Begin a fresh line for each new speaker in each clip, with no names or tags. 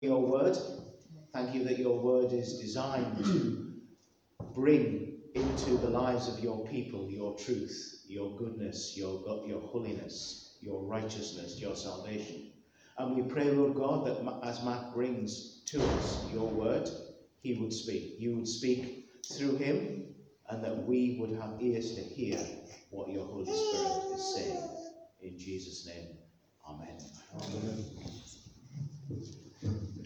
your word. Thank you that your word is designed to bring into the lives of your people your truth, your goodness, your, your holiness, your righteousness, your salvation. And we pray, Lord God, that as Matt brings to us your word, he would speak. You would speak through him, and that we would have ears to hear what your Holy Spirit is saying. In Jesus' name, Amen. Amen.
Arrived,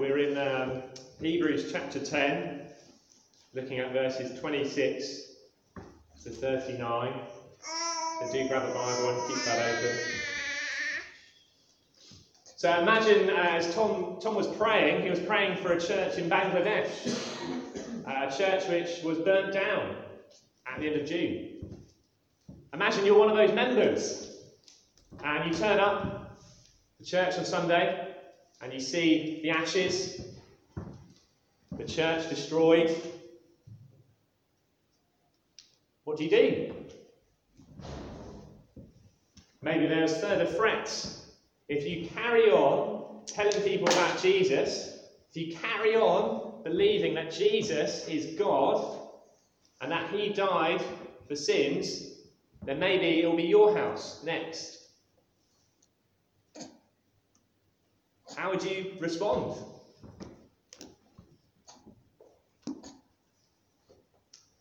we're in um, Hebrews chapter 10, looking at verses 26 to 39. So do grab a Bible and keep that open. So imagine uh, as Tom, Tom was praying, he was praying for a church in Bangladesh, a church which was burnt down at the end of June. Imagine you're one of those members and you turn up to church on Sunday and you see the ashes, the church destroyed. What do you do? Maybe there's further threats. If you carry on telling people about Jesus, if you carry on believing that Jesus is God and that He died for sins, then maybe it'll be your house next. How would you respond?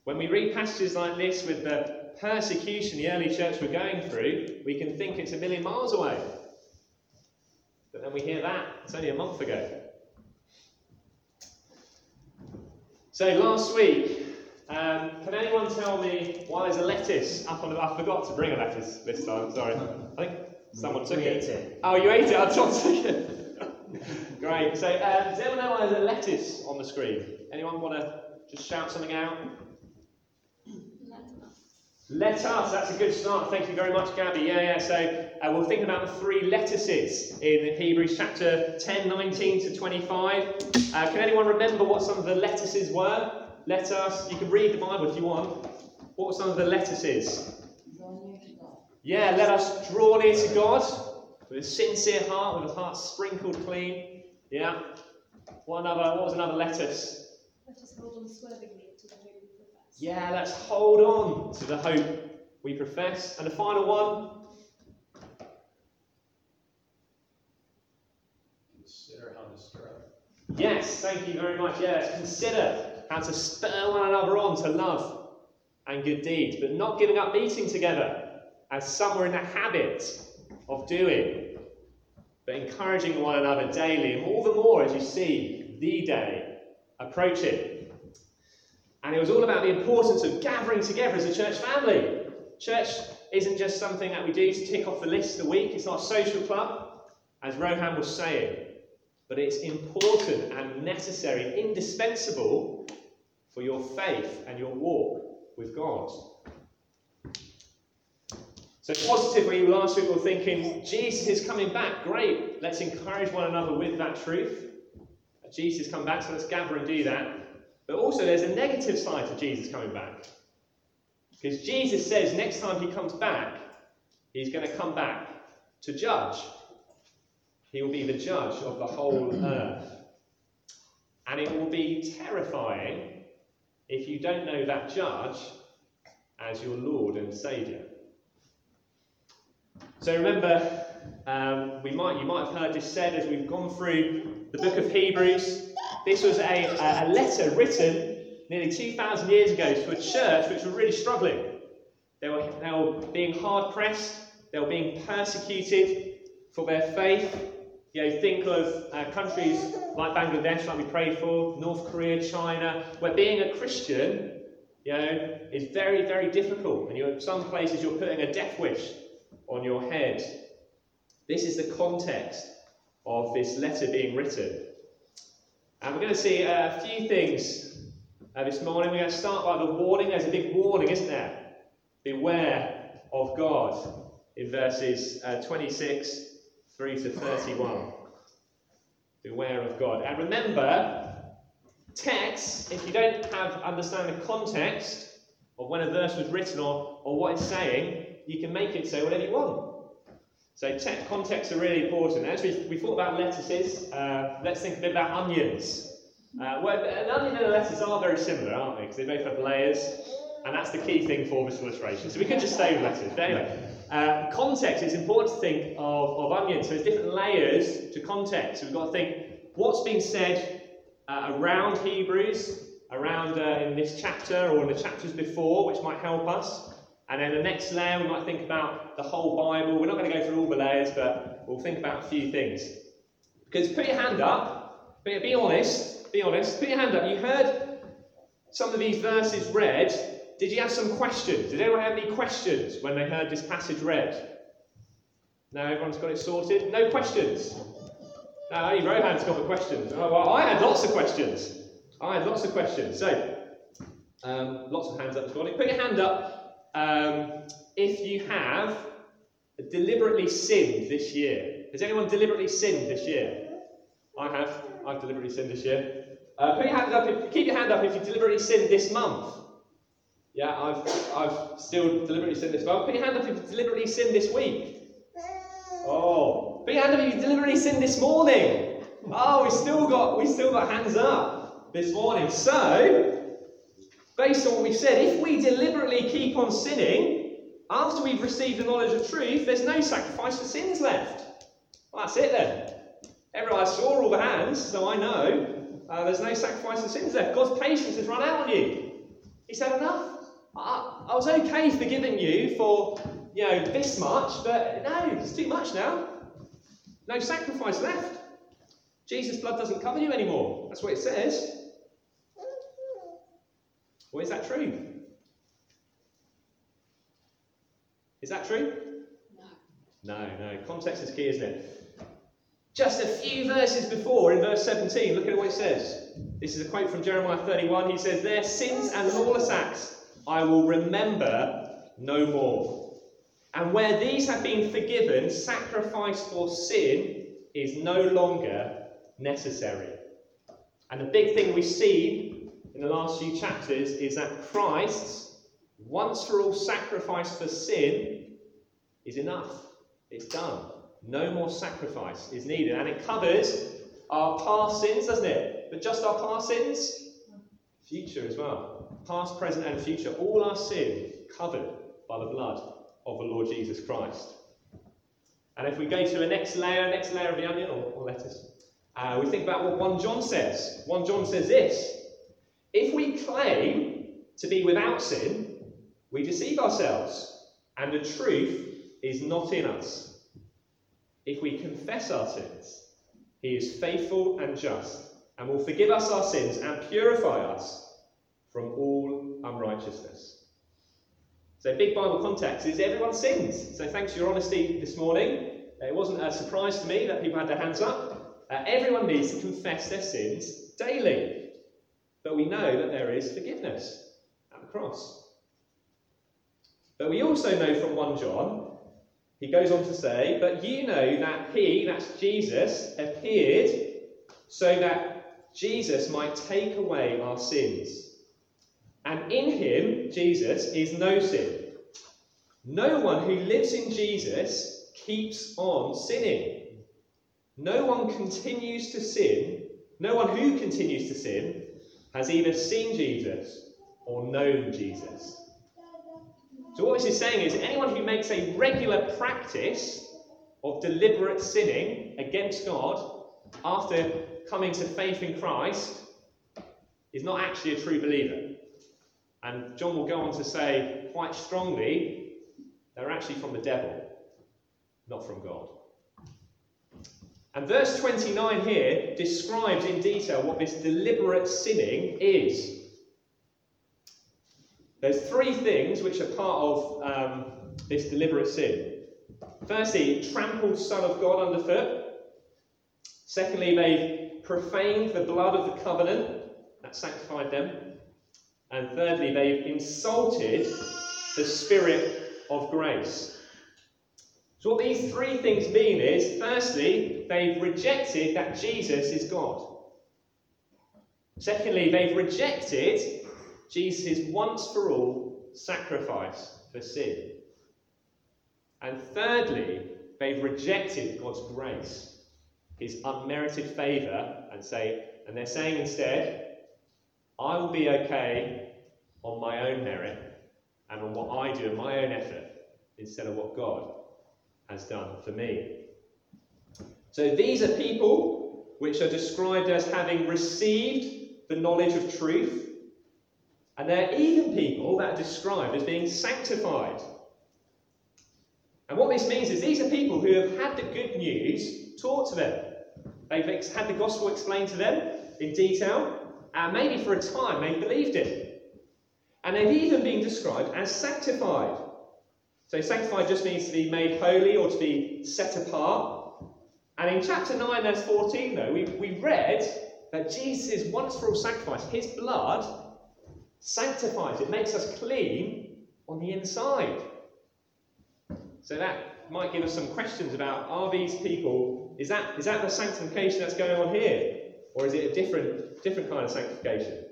When we read passages like this with the persecution the early church were going through, we can think it's a million miles away. But then we hear that, it's only a month ago. So last week, um, can anyone tell me why there's a lettuce up on the. I forgot to bring a lettuce this time, sorry. I think someone took it.
it.
Oh, you ate it? I took it. Great. So, uh, does anyone know why there's a lettuce on the screen? Anyone want to just shout something out? Let us. That's a good start. Thank you very much, Gabby. Yeah, yeah. So uh, we'll think about the three lettuces in Hebrews chapter 10, 19 to 25. Uh, can anyone remember what some of the lettuces were? Let us. You can read the Bible if you want. What were some of the lettuces? Yeah, let us draw near to God with a sincere heart, with a heart sprinkled clean. Yeah. What another? What was another lettuce?
Let us hold on swervingly to the hope we profess.
Yeah, let's hold on to the hope we profess. And the final one.
Consider how to stir up.
Yes, thank you very much. Yes, consider how to spur one another on to love and good deeds, but not giving up meeting together, as some were in the habit of doing, but encouraging one another daily, and all the more as you see the day approaching. And it was all about the importance of gathering together as a church family. Church isn't just something that we do to tick off the list a week, it's not a social club, as Rohan was saying, but it's important and necessary, indispensable for your faith and your walk with God. So, positively, last week we were thinking, Jesus is coming back. Great. Let's encourage one another with that truth. Jesus coming back, so let's gather and do that. But also, there's a negative side to Jesus coming back. Because Jesus says next time he comes back, he's going to come back to judge. He will be the judge of the whole earth. And it will be terrifying if you don't know that judge as your Lord and Saviour. So remember, um, we might, you might have heard this said as we've gone through the book of Hebrews. This was a, a letter written nearly 2,000 years ago to a church which were really struggling. They were, they were being hard pressed, they were being persecuted for their faith. You know, think of uh, countries like Bangladesh, like we prayed for, North Korea, China, where being a Christian, you know, is very, very difficult. And you're, some places you're putting a death wish on your head. This is the context of this letter being written. And we're going to see a few things uh, this morning. We're going to start by the warning. There's a big warning, isn't there? Beware of God in verses uh, 26 through to 31. Beware of God. And remember, text, if you don't have understand the context of when a verse was written or, or what it's saying, you can make it say whatever you want. So text, contexts are really important. As we, we thought about lettuces, uh, let's think a bit about onions. Uh, well, an onion and a lettuce are very similar, aren't they? Because they both have layers, and that's the key thing for this illustration. So we could just stay with lettuce. But anyway, uh, context is important to think of, of onions. So there's different layers to context. So we've got to think what's been said uh, around Hebrews, around uh, in this chapter or in the chapters before, which might help us. And then the next layer, we might think about the whole Bible. We're not going to go through all the layers, but we'll think about a few things. Because put your hand up, be, be honest, be honest, put your hand up. You heard some of these verses read. Did you have some questions? Did anyone have any questions when they heard this passage read? No, everyone's got it sorted? No questions? No, only Rohan's got the questions. Oh, well, I had lots of questions. I had lots of questions. So, um, lots of hands up this morning. Put your hand up um, if you have deliberately sinned this year. Has anyone deliberately sinned this year? I have. I've deliberately sinned this year. Uh, put your hand up. If, keep your hand up if you deliberately sinned this month. Yeah, I've, I've still deliberately sinned this month. Put your hand up if you deliberately sinned this week. Oh, put your hand up if you deliberately sinned this morning. Oh, we still got we still got hands up this morning. So based on what we've said, if we deliberately keep on sinning after we've received the knowledge of truth, there's no sacrifice for sins left. Well, that's it then. Everyone, I saw all the hands, so I know uh, there's no sacrifice for sins left. God's patience has run out on you. He said, enough. I, I was okay forgiving you for, you know, this much, but no, it's too much now. No sacrifice left. Jesus' blood doesn't cover you anymore. That's what it says. Well, is that true? Is that true? No. No, no. Context is key, isn't it? Just a few verses before, in verse 17, look at what it says. This is a quote from Jeremiah 31. He says, Their sins and lawless acts I will remember no more. And where these have been forgiven, sacrifice for sin is no longer necessary. And the big thing we see in the last few chapters is that Christ's once for all sacrifice for sin is enough. It's done. No more sacrifice is needed. And it covers our past sins, doesn't it? But just our past sins? Future as well. Past, present, and future. All our sin covered by the blood of the Lord Jesus Christ. And if we go to the next layer, next layer of the onion, or, or lettuce, uh, we think about what 1 John says. 1 John says this if we claim to be without sin, we deceive ourselves, and the truth is not in us. If we confess our sins, he is faithful and just, and will forgive us our sins and purify us from all unrighteousness. So, big Bible context is everyone sins. So, thanks for your honesty this morning. It wasn't a surprise to me that people had their hands up. Uh, everyone needs to confess their sins daily. But we know that there is forgiveness at the cross. But we also know from 1 John, he goes on to say, But you know that he, that's Jesus, appeared so that Jesus might take away our sins. And in him, Jesus, is no sin. No one who lives in Jesus keeps on sinning. No one continues to sin. No one who continues to sin has either seen Jesus or known Jesus. So, what this is saying is anyone who makes a regular practice of deliberate sinning against God after coming to faith in Christ is not actually a true believer. And John will go on to say quite strongly they're actually from the devil, not from God. And verse 29 here describes in detail what this deliberate sinning is. There's three things which are part of um, this deliberate sin. Firstly, trampled Son of God underfoot. Secondly, they've profaned the blood of the covenant that sanctified them. And thirdly, they've insulted the Spirit of grace. So, what these three things mean is firstly, they've rejected that Jesus is God. Secondly, they've rejected Jesus' once for all sacrifice for sin. And thirdly, they've rejected God's grace, his unmerited favour, and say, and they're saying instead, I will be okay on my own merit and on what I do in my own effort instead of what God has done for me. So these are people which are described as having received the knowledge of truth, and they're even people that are described as being sanctified. And what this means is these are people who have had the good news taught to them. They've had the gospel explained to them in detail, and maybe for a time they've believed it. And they've even been described as sanctified. So, sanctified just means to be made holy or to be set apart. And in chapter 9, verse 14, though, we, we read that Jesus' once for all sacrifice, his blood, sanctifies, it makes us clean on the inside. So that might give us some questions about are these people, is that, is that the sanctification that's going on here? Or is it a different, different kind of sanctification?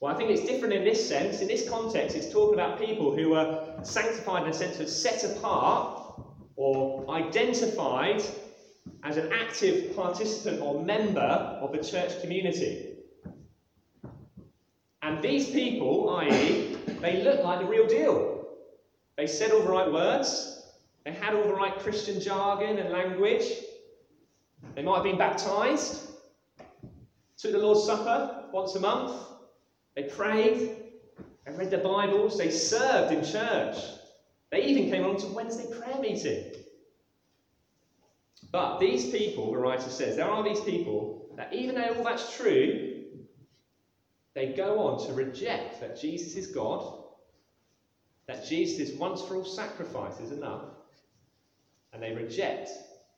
Well, I think it's different in this sense. In this context, it's talking about people who are sanctified in a sense of set apart or identified as an active participant or member of the church community. And these people, i.e., they look like the real deal. They said all the right words, they had all the right Christian jargon and language, they might have been baptized, took the Lord's Supper once a month, they prayed, they read the Bibles, they served in church, they even came along to Wednesday prayer meeting. But these people, the writer says, there are these people that even though all that's true, they go on to reject that Jesus is God, that Jesus' once for all sacrifice is enough, and they reject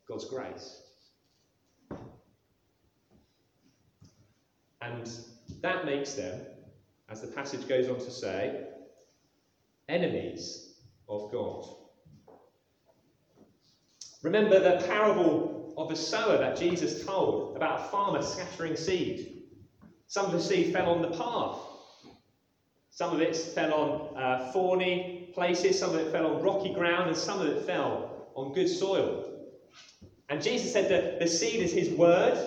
God's grace. And that makes them, as the passage goes on to say, enemies of God. Remember the parable of the sower that Jesus told about a farmer scattering seed. Some of the seed fell on the path. Some of it fell on uh, thorny places, some of it fell on rocky ground, and some of it fell on good soil. And Jesus said that the seed is his word,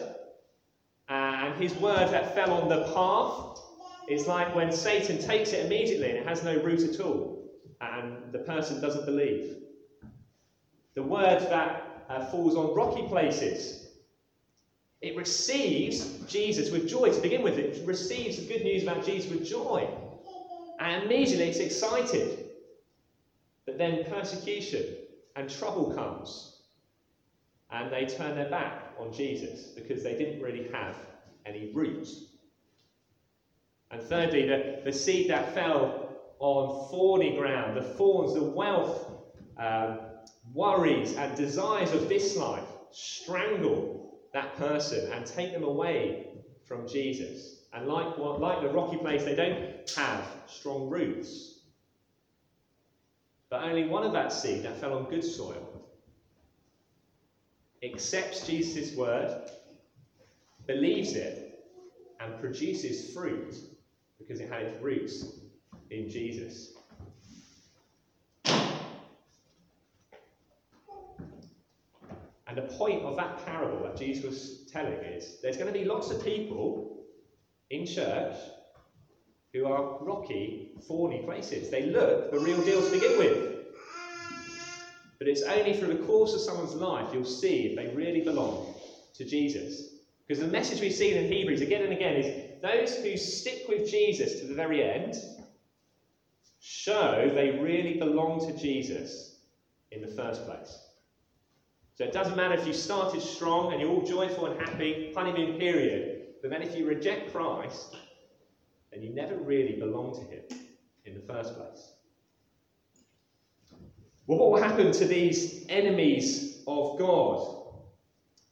and his word that fell on the path is like when Satan takes it immediately and it has no root at all, and the person doesn't believe. The word that uh, falls on rocky places, it receives Jesus with joy to begin with. It receives the good news about Jesus with joy. And immediately it's excited. But then persecution and trouble comes. And they turn their back on Jesus because they didn't really have any roots. And thirdly, the, the seed that fell on thorny ground, the thorns, the wealth, um, worries, and desires of this life strangle that person and take them away from Jesus. And like, like the rocky place, they don't have strong roots. But only one of that seed that fell on good soil accepts Jesus' word, believes it, and produces fruit because it had its roots in Jesus. And the point of that parable that Jesus was telling is there's going to be lots of people in church who are rocky, thorny places. They look the real deal to begin with. But it's only through the course of someone's life you'll see if they really belong to Jesus. Because the message we've seen in Hebrews again and again is those who stick with Jesus to the very end show they really belong to Jesus in the first place. So it doesn't matter if you started strong and you're all joyful and happy, honeymoon period, but then if you reject Christ, then you never really belong to Him in the first place. Well, what will happen to these enemies of God?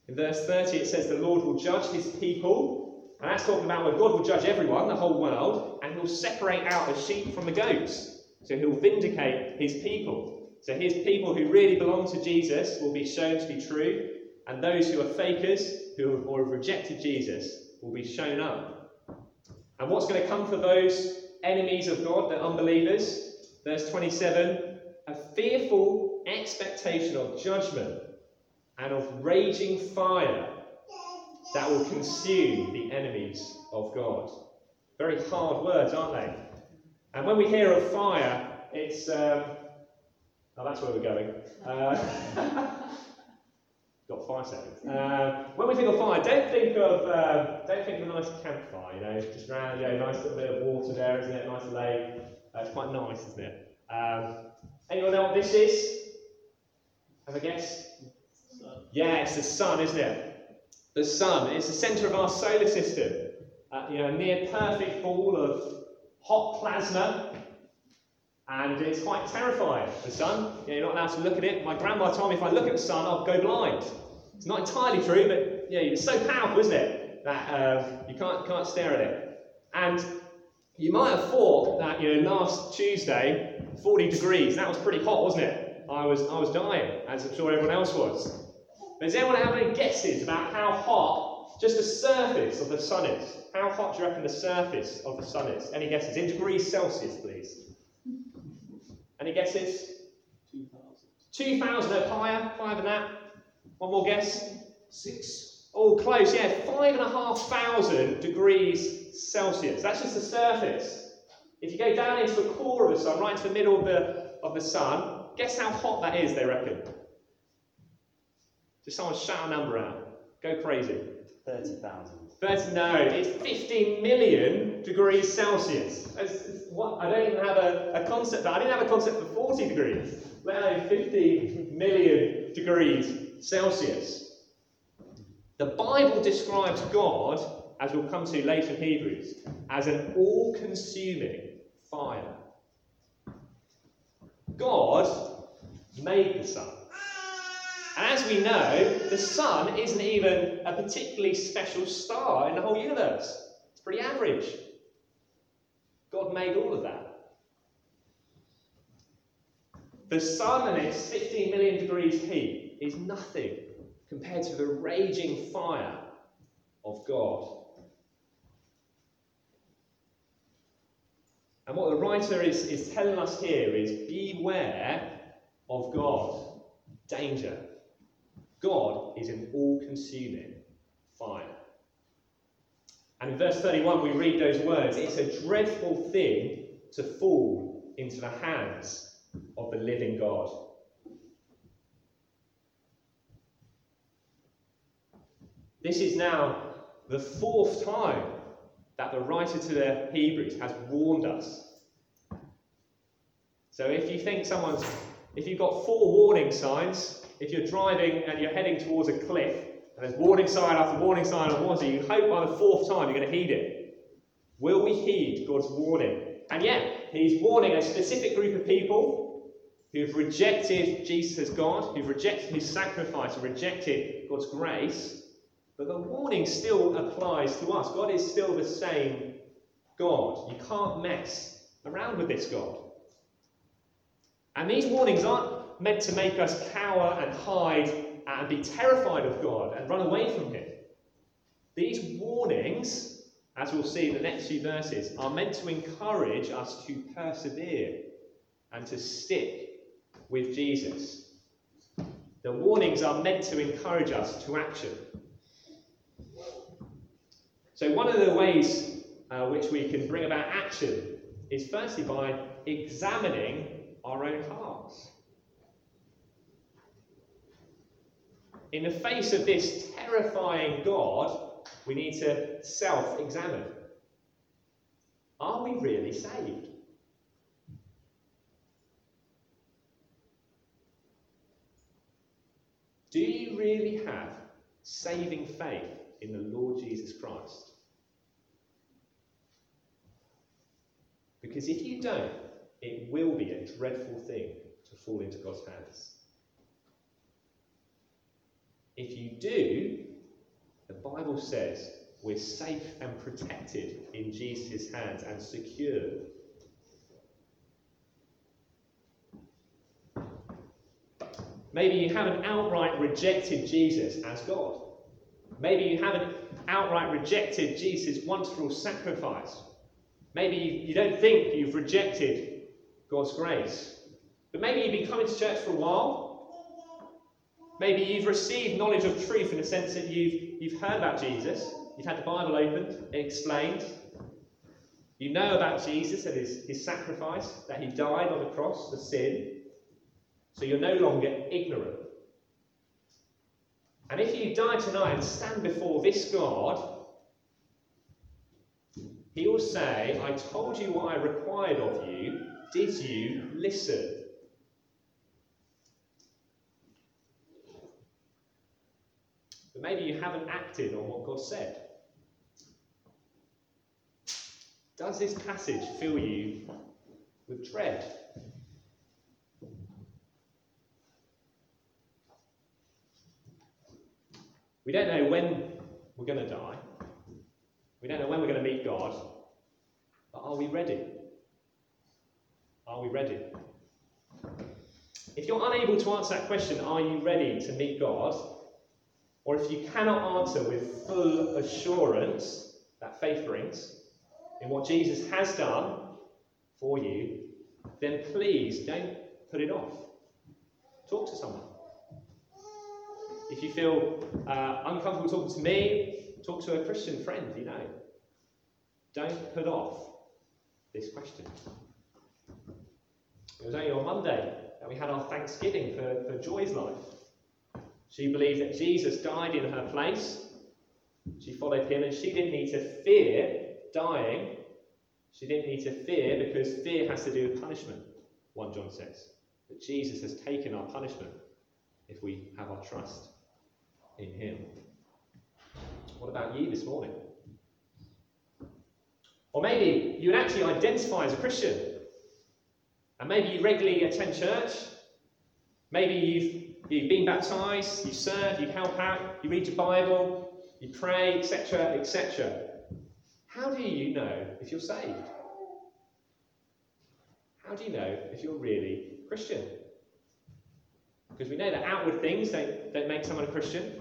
In verse 30, it says the Lord will judge his people. And that's talking about where God will judge everyone, the whole world, and he'll separate out the sheep from the goats. So he'll vindicate his people. So his people who really belong to Jesus will be shown to be true, and those who are fakers, who have, or have rejected Jesus, will be shown up. And what's going to come for those enemies of God, the unbelievers? Verse 27 a fearful expectation of judgment and of raging fire that will consume the enemies of God. Very hard words, aren't they? And when we hear of fire, it's. Um, oh, that's where we're going. Uh, got five seconds. Uh, when we think of fire, don't think of uh, don't think of a nice campfire. You know, just around, you know, nice little bit of water there, isn't it? Nice lake. Uh, it's quite nice, isn't it? Um, anyone know what this is? Have a guess? Yeah, it's the sun, isn't it? The sun. It's the centre of our solar system. Uh, you know, a near perfect ball of hot plasma, and it's quite terrifying. The sun. You know, you're not allowed to look at it. My grandma told me if I look at the sun, I'll go blind. It's not entirely true, but yeah, it's so powerful, isn't it, that um, you can't can't stare at it. And you might have thought that you know last Tuesday, 40 degrees. That was pretty hot, wasn't it? I was I was dying, as I'm sure everyone else was. Does anyone have any guesses about how hot just the surface of the sun is? How hot do you reckon the surface of the sun is? Any guesses? In degrees Celsius, please. Any guesses? 2,000. 2,000, no higher, higher than that. One more guess.
Six.
Oh, close, yeah, five and a half thousand degrees Celsius. That's just the surface. If you go down into the core of the sun, right into the middle of the, of the sun, guess how hot that is, they reckon? Just someone shout a number out. Go crazy.
30,000.
30, no, it's 15 million degrees Celsius. What, I don't even have a, a concept. I didn't have a concept for 40 degrees, let alone 15 million degrees Celsius. The Bible describes God, as we'll come to later in Hebrews, as an all consuming fire. God made the sun. And as we know, the sun isn't even a particularly special star in the whole universe. It's pretty average. God made all of that. The sun and its 15 million degrees heat is nothing compared to the raging fire of God. And what the writer is, is telling us here is beware of God. Danger. God is an all consuming fire. And in verse 31, we read those words It's a dreadful thing to fall into the hands of the living God. This is now the fourth time that the writer to the Hebrews has warned us. So if you think someone's, if you've got four warning signs, if you're driving and you're heading towards a cliff, and there's warning sign after warning sign after warning you hope by the fourth time you're going to heed it. Will we heed God's warning? And yet, he's warning a specific group of people who've rejected Jesus as God, who've rejected his sacrifice, and rejected God's grace. But the warning still applies to us. God is still the same God. You can't mess around with this God. And these warnings aren't meant to make us cower and hide and be terrified of God and run away from Him. These warnings, as we'll see in the next few verses, are meant to encourage us to persevere and to stick with Jesus. The warnings are meant to encourage us to action. So, one of the ways uh, which we can bring about action is firstly by examining our own hearts. In the face of this terrifying God, we need to self examine. Are we really saved? Do you really have saving faith in the Lord Jesus Christ? Because if you don't, it will be a dreadful thing to fall into God's hands. If you do, the Bible says we're safe and protected in Jesus' hands and secure. Maybe you haven't outright rejected Jesus as God. Maybe you haven't outright rejected Jesus' once for all sacrifice. Maybe you don't think you've rejected God's grace. But maybe you've been coming to church for a while. Maybe you've received knowledge of truth in the sense that you've, you've heard about Jesus, you've had the Bible opened, explained. You know about Jesus and his, his sacrifice, that he died on the cross for sin. So you're no longer ignorant. And if you die tonight and stand before this God, he will say, I told you what I required of you. Did you listen? But maybe you haven't acted on what God said. Does this passage fill you with dread? We don't know when we're going to die. We don't know when we're going to meet God. But are we ready? Are we ready? If you're unable to answer that question, are you ready to meet God? Or if you cannot answer with full assurance that faith brings in what Jesus has done for you, then please don't put it off. Talk to someone. If you feel uh, uncomfortable talking to me, talk to a Christian friend you know. Don't put off this question. It was only on Monday that we had our Thanksgiving for, for Joy's life. She believed that Jesus died in her place. She followed him, and she didn't need to fear dying. She didn't need to fear because fear has to do with punishment, 1 John says. That Jesus has taken our punishment if we have our trust in him. What about you this morning? Or maybe you would actually identify as a Christian. And maybe you regularly attend church. Maybe you've, you've been baptized, you serve, you help out, you read your Bible, you pray, etc., etc. How do you know if you're saved? How do you know if you're really Christian? Because we know that outward things don't, don't make someone a Christian.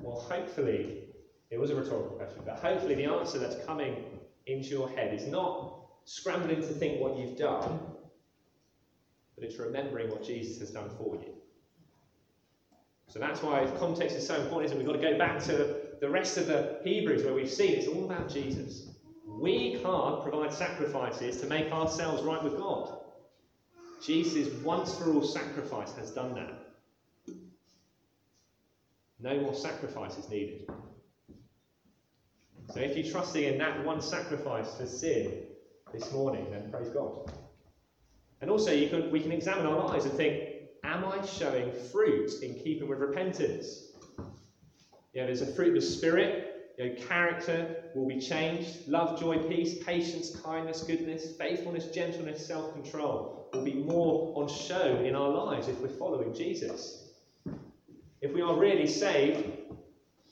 Well, hopefully, it was a rhetorical question, but hopefully the answer that's coming into your head is not scrambling to think what you've done, but it's remembering what Jesus has done for you. So that's why context is so important, it? We've got to go back to the rest of the Hebrews where we've seen it's all about Jesus. We can't provide sacrifices to make ourselves right with God. Jesus' once for all sacrifice has done that. No more sacrifices needed. So if you're trusting in that one sacrifice for sin this morning, then praise God. And also, you can, we can examine our lives and think, am I showing fruit in keeping with repentance? You know, there's a fruit of the Spirit. You know, character will be changed. Love, joy, peace, patience, kindness, goodness, faithfulness, gentleness, self-control will be more on show in our lives if we're following Jesus. If we are really saved,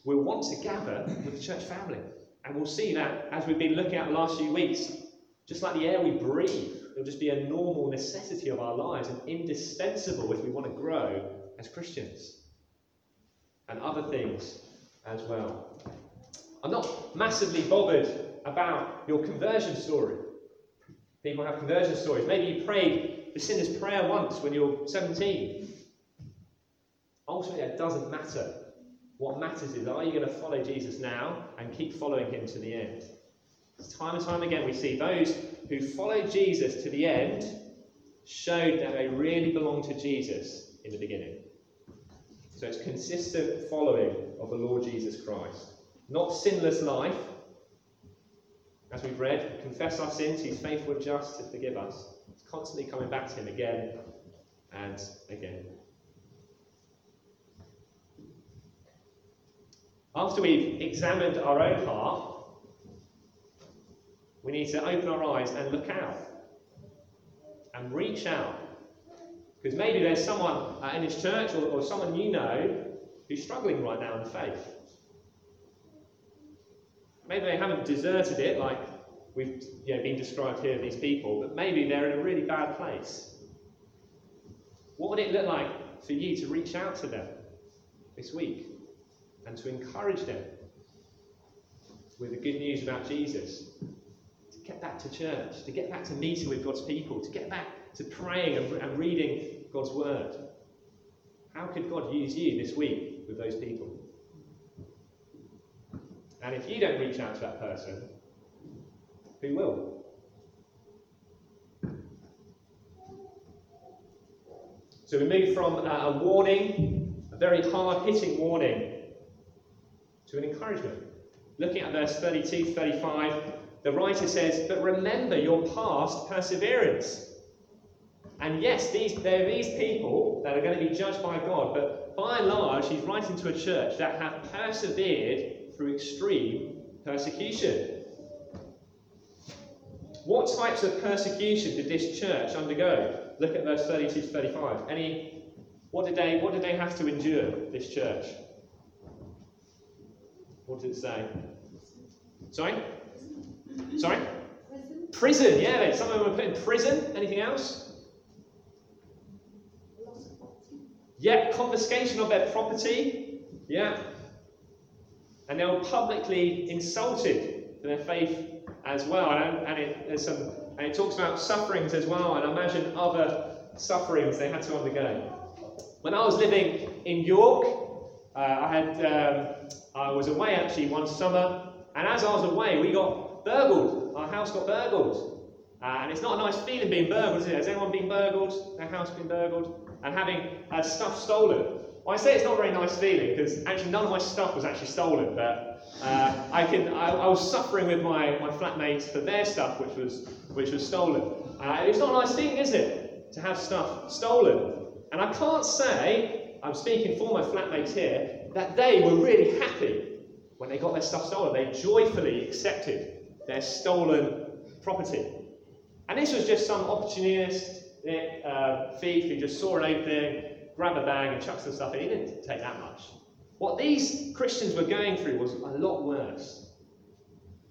we'll want to gather with the church family. And we'll see that as we've been looking at the last few weeks. Just like the air we breathe, it'll just be a normal necessity of our lives and indispensable if we want to grow as Christians. And other things as well. I'm not massively bothered about your conversion story. People have conversion stories. Maybe you prayed the sinner's prayer once when you're 17. Ultimately, it doesn't matter. What matters is are you going to follow Jesus now and keep following him to the end? Time and time again, we see those who followed Jesus to the end showed that they really belonged to Jesus in the beginning. So it's consistent following of the Lord Jesus Christ. Not sinless life. As we've read, confess our sins, he's faithful and just to forgive us. It's constantly coming back to him again and again. After we've examined our own heart, We need to open our eyes and look out and reach out. Because maybe there's someone uh, in this church or, or someone you know who's struggling right now in faith. Maybe they haven't deserted it like we've you know, been described here, these people, but maybe they're in a really bad place. What would it look like for you to reach out to them this week and to encourage them with the good news about Jesus? To get back to church, to get back to meeting with God's people, to get back to praying and, and reading God's word. How could God use you this week with those people? And if you don't reach out to that person, who will? So we move from uh, a warning, a very hard hitting warning, to an encouragement. Looking at verse 32 to 35, the writer says, But remember your past perseverance. And yes, these, there are these people that are going to be judged by God, but by and large, he's writing to a church that have persevered through extreme persecution. What types of persecution did this church undergo? Look at verse 32 to 35. Any what did they what did they have to endure, this church? What did it say? Sorry? Sorry?
Prison,
yeah, some of them were put in prison. Anything else? Yeah, confiscation of their property. Yeah. And they were publicly insulted for their faith as well. And, and, it, there's some, and it talks about sufferings as well, and I imagine other sufferings they had to undergo. When I was living in York, uh, I, had, um, I was away actually one summer, and as I was away, we got burgled. Our house got burgled. Uh, and it's not a nice feeling being burgled, is it? Has anyone been burgled? Their house been burgled? And having uh, stuff stolen? Well, I say it's not a very nice feeling because actually none of my stuff was actually stolen, but uh, I can I, I, was suffering with my, my flatmates for their stuff, which was which was stolen. Uh, it's not a nice thing, is it, to have stuff stolen? And I can't say I'm speaking for my flatmates here that they were really happy when they got their stuff stolen. They joyfully accepted their stolen property. And this was just some opportunist uh, thief who just saw an opening, grabbed a bag and chucked some stuff in. He didn't take that much. What these Christians were going through was a lot worse.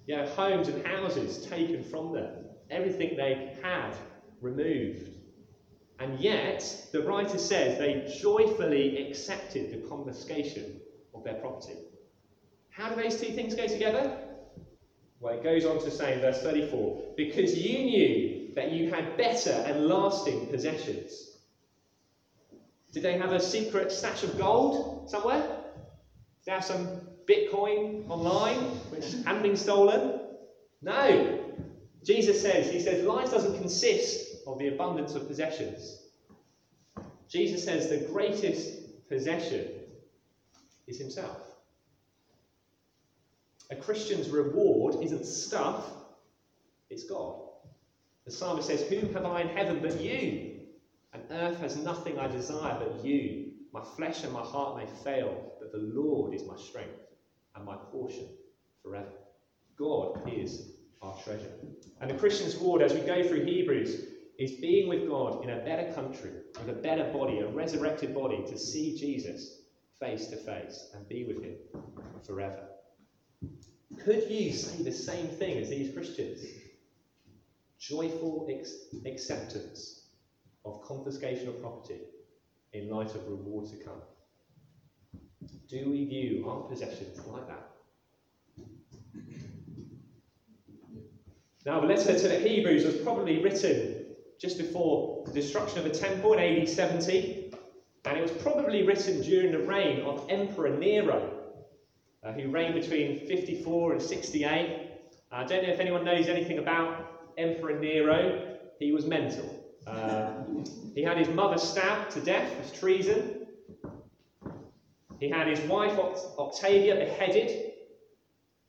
You know, homes and houses taken from them, everything they had removed. And yet, the writer says they joyfully accepted the confiscation of their property. How do those two things go together? Well, it goes on to say in verse 34 because you knew that you had better and lasting possessions. Did they have a secret stash of gold somewhere? Did they have some Bitcoin online which hadn't been stolen? No. Jesus says, He says, life doesn't consist of the abundance of possessions. Jesus says the greatest possession is Himself. A Christian's reward isn't stuff, it's God. The psalmist says, Whom have I in heaven but you? And earth has nothing I desire but you. My flesh and my heart may fail, but the Lord is my strength and my portion forever. God is our treasure. And the Christian's reward, as we go through Hebrews, is being with God in a better country, with a better body, a resurrected body, to see Jesus face to face and be with him forever. Could you say the same thing as these Christians? Joyful ex- acceptance of confiscation of property in light of reward to come. Do we view our possessions like that? Now, the letter to the Hebrews was probably written just before the destruction of the temple in AD 70, and it was probably written during the reign of Emperor Nero, uh, who reigned between 54 and 68. I don't know if anyone knows anything about Emperor Nero. He was mental. Uh, he had his mother stabbed to death as treason. He had his wife Octavia beheaded.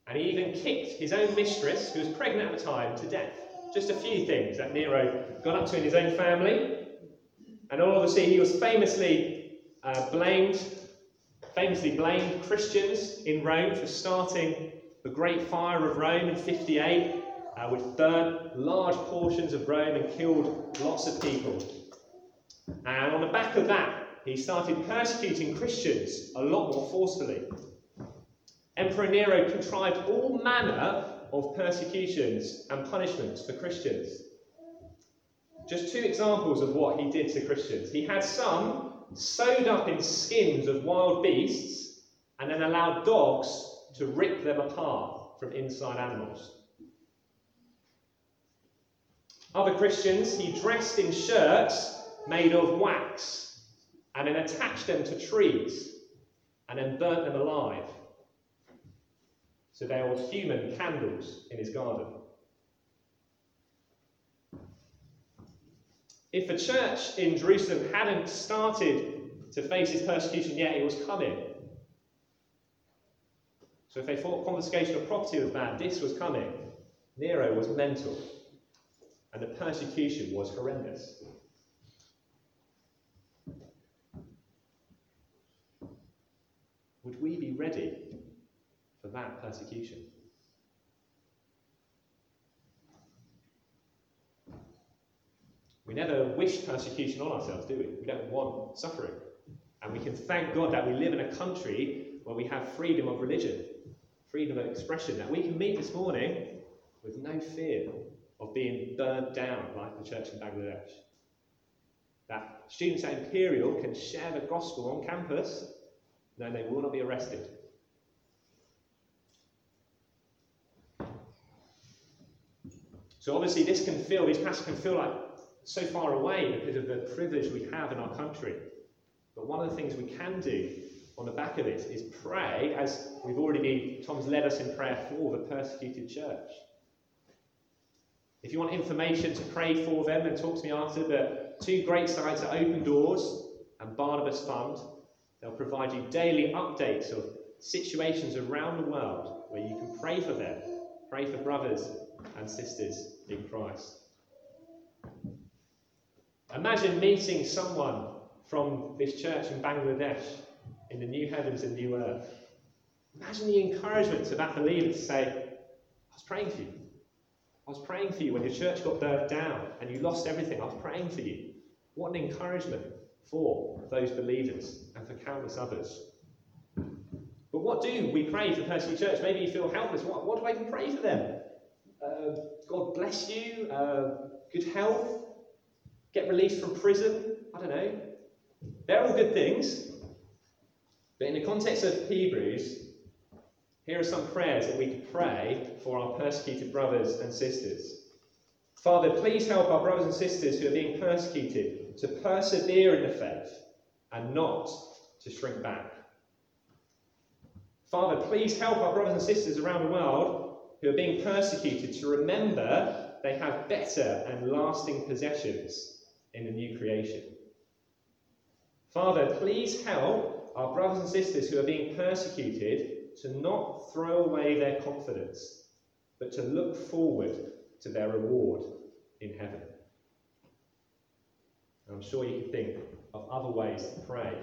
And he even kicked his own mistress, who was pregnant at the time, to death. Just a few things that Nero got up to in his own family. And obviously, he was famously uh, blamed, famously blamed Christians in Rome for starting the Great Fire of Rome in 58. Uh, which burnt large portions of Rome and killed lots of people. And on the back of that, he started persecuting Christians a lot more forcefully. Emperor Nero contrived all manner of persecutions and punishments for Christians. Just two examples of what he did to Christians. He had some sewed up in skins of wild beasts and then allowed dogs to rip them apart from inside animals. Other Christians he dressed in shirts made of wax and then attached them to trees and then burnt them alive. They were human candles in his garden. If the church in Jerusalem hadn't started to face his persecution yet, it was coming. So if they thought confiscation of property was bad, this was coming. Nero was mental. And the persecution was horrendous. Would we be ready for that persecution? We never wish persecution on ourselves, do we? We don't want suffering. And we can thank God that we live in a country where we have freedom of religion, freedom of expression, that we can meet this morning with no fear of being burnt down like the church in Bangladesh. That students at Imperial can share the gospel on campus, no, they will not be arrested. So obviously this can feel, these passages can feel like so far away because of the privilege we have in our country. But one of the things we can do on the back of it is pray, as we've already been, Tom's led us in prayer for the persecuted church. If you want information to pray for them, then talk to me after. The two great sites are Open Doors and Barnabas Fund. They'll provide you daily updates of situations around the world where you can pray for them, pray for brothers and sisters in Christ. Imagine meeting someone from this church in Bangladesh in the new heavens and new earth. Imagine the encouragement to that believer to say, I was praying for you. I was praying for you when your church got burnt down and you lost everything. I was praying for you. What an encouragement for those believers and for countless others. But what do we pray for Percy Church? Maybe you feel helpless. What, what do I even pray for them? Uh, God bless you, uh, good health, get released from prison. I don't know. They're all good things. But in the context of Hebrews, here are some prayers that we could pray for our persecuted brothers and sisters. Father, please help our brothers and sisters who are being persecuted to persevere in the faith and not to shrink back. Father, please help our brothers and sisters around the world who are being persecuted to remember they have better and lasting possessions in the new creation. Father, please help our brothers and sisters who are being persecuted to not throw away their confidence, but to look forward to their reward in heaven. I'm sure you can think of other ways to pray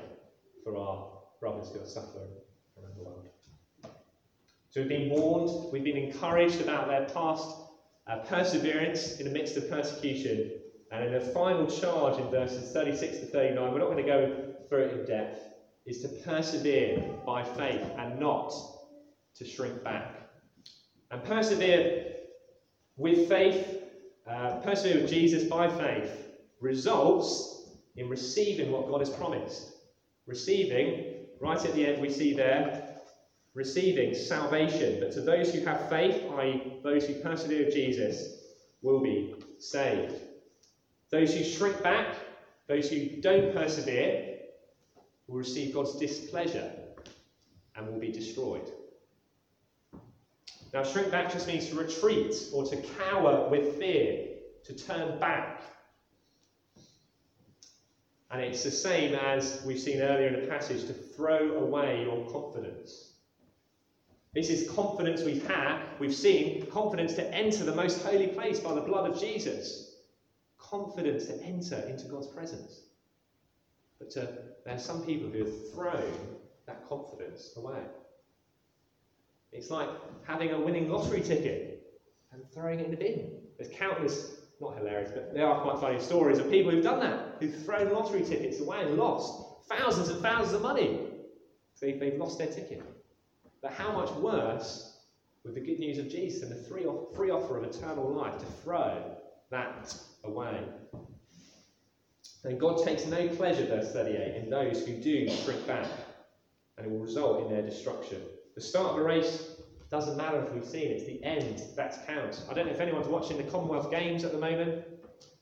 for our brothers who are suffering. We've been warned, we've been encouraged about their past uh, perseverance in the midst of persecution. And in the final charge in verses 36 to 39, we're not going to go through it in depth, is to persevere by faith and not to shrink back. And persevere with faith, uh, persevere with Jesus by faith, results in receiving what God has promised. Receiving, right at the end, we see there, receiving salvation. But to those who have faith, i.e., those who persevere with Jesus, will be saved. Those who shrink back, those who don't persevere, will receive God's displeasure and will be destroyed. Now, shrink back just means to retreat or to cower with fear, to turn back. And it's the same as we've seen earlier in the passage to throw away your confidence. This is confidence we've had, we've seen, confidence to enter the most holy place by the blood of Jesus. Confidence to enter into God's presence. But to, there are some people who have thrown that confidence away. It's like having a winning lottery ticket. and throwing it in the bin. There's countless, not hilarious, but there are quite funny stories of people who've done that, who've thrown lottery tickets away and lost thousands and thousands of money. They've, they've lost their ticket. But how much worse with the good news of Jesus and the free, free offer of eternal life to throw that away? And God takes no pleasure, verse 38, in those who do shrink back, and it will result in their destruction. The start of a race doesn't matter if we've seen it, it's the end that counts. I don't know if anyone's watching the Commonwealth Games at the moment,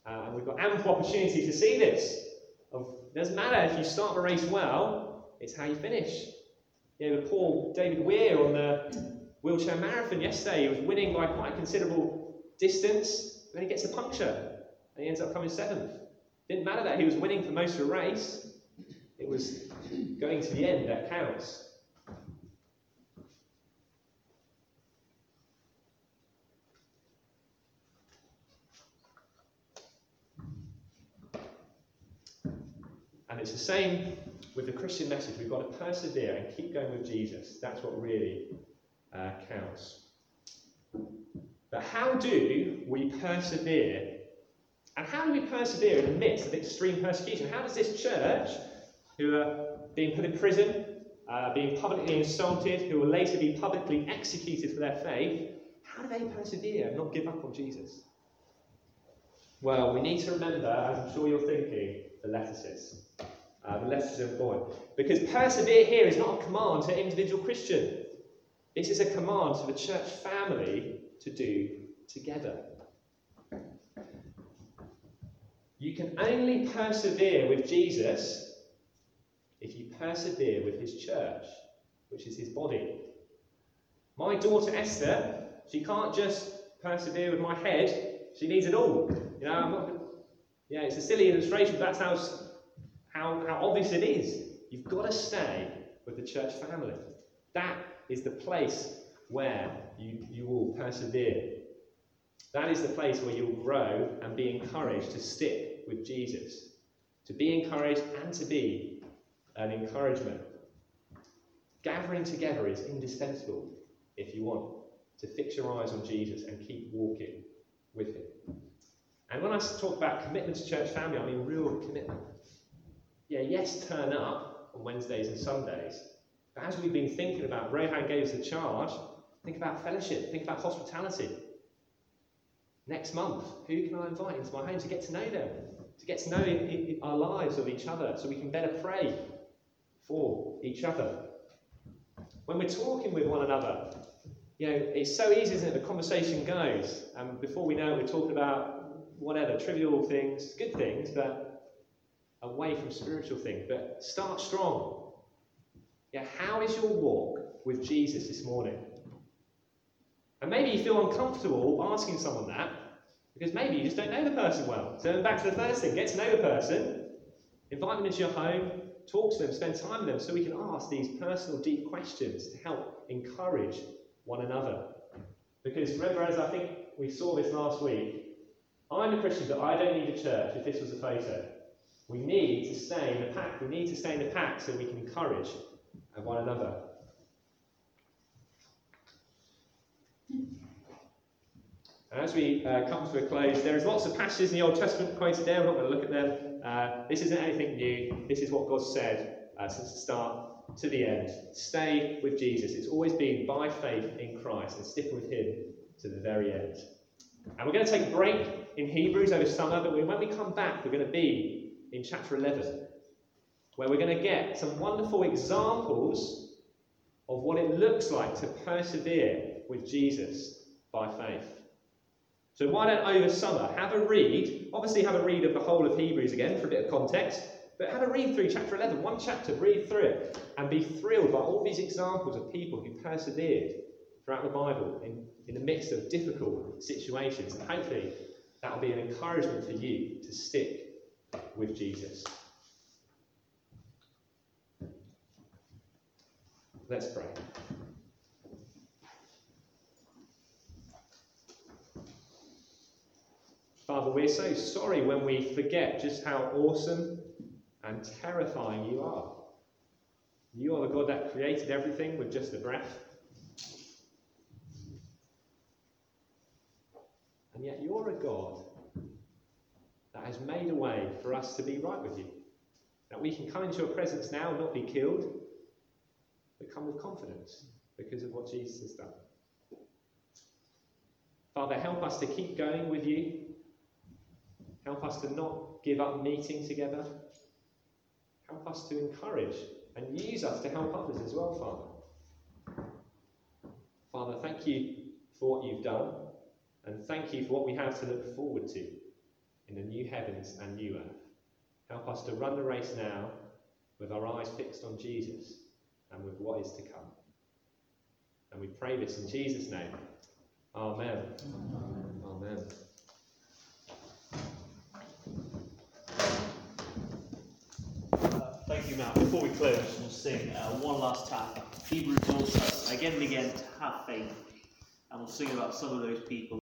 uh, and we've got ample opportunity to see this. Of, it doesn't matter if you start the race well, it's how you finish. You know, the poor David Weir on the wheelchair marathon yesterday, he was winning by quite a considerable distance, then he gets a puncture, and he ends up coming seventh. Didn't matter that he was winning for most of the race, it was going to the end that counts. And it's the same with the Christian message. We've got to persevere and keep going with Jesus. That's what really uh, counts. But how do we persevere? And how do we persevere in the midst of extreme persecution? How does this church, who are being put in prison, uh, being publicly insulted, who will later be publicly executed for their faith, how do they persevere and not give up on Jesus? Well, we need to remember, as I'm sure you're thinking, the lettuces. Uh, the lettuces are important. Because persevere here is not a command to individual Christian. This is a command to the church family to do together. You can only persevere with Jesus if you persevere with his church, which is his body. My daughter Esther, she can't just persevere with my head, she needs it all. You know, not yeah, it's a silly illustration, but that's how, how, how obvious it is. You've got to stay with the church family. That is the place where you, you will persevere. That is the place where you'll grow and be encouraged to stick with Jesus. To be encouraged and to be an encouragement. Gathering together is indispensable if you want to fix your eyes on Jesus and keep walking with him. And when I talk about commitment to church family, I mean real commitment. Yeah, yes, turn up on Wednesdays and Sundays. But as we've been thinking about, Rohan gave us a charge, think about fellowship, think about hospitality. Next month, who can I invite into my home to get to know them, to get to know in, in our lives of each other so we can better pray for each other? When we're talking with one another, you know, it's so easy, isn't it? The conversation goes, and before we know it, we're talking about whatever, trivial things, good things, but away from spiritual things. But start strong. Yeah, how is your walk with Jesus this morning? And maybe you feel uncomfortable asking someone that because maybe you just don't know the person well. So back to the first thing, get to know the person, invite them into your home, talk to them, spend time with them so we can ask these personal, deep questions to help encourage one another. Because remember, as I think we saw this last week, I'm a Christian, but I don't need a church if this was a photo. We need to stay in the pack. We need to stay in the pack so we can encourage one another. And as we uh, come to a close, there is lots of passages in the Old Testament quoted there. We're not going to look at them. Uh, this isn't anything new. This is what God said uh, since the start to the end. Stay with Jesus. It's always been by faith in Christ and stick with Him to the very end. And we're going to take a break in Hebrews over summer, but when we come back, we're going to be in chapter 11, where we're going to get some wonderful examples of what it looks like to persevere with Jesus by faith. So why don't over summer have a read, obviously have a read of the whole of Hebrews again for a bit of context, but have a read through chapter 11, one chapter, read through it, and be thrilled by all these examples of people who persevered throughout the Bible in, in the midst of difficult situations. And hopefully that will be an encouragement for you to stick with Jesus. Let's pray. Father, we're so sorry when we forget just how awesome and terrifying you are. You are the God that created everything with just a breath. And yet you're a God has made a way for us to be right with you. That we can come into your presence now and not be killed, but come with confidence because of what Jesus has done. Father, help us to keep going with you. Help us to not give up meeting together. Help us to encourage and use us to help others as well, Father. Father, thank you for what you've done, and thank you for what we have to look forward to in the new heavens and new earth. Help us to run the race now with our eyes fixed on Jesus and with what is to come. And we pray this in Jesus' name. Amen. Amen.
Uh, Thank you, Matt. Before we close, we'll sing uh, one last time. Hebrews us again and again to have faith, and we'll sing about some of those people.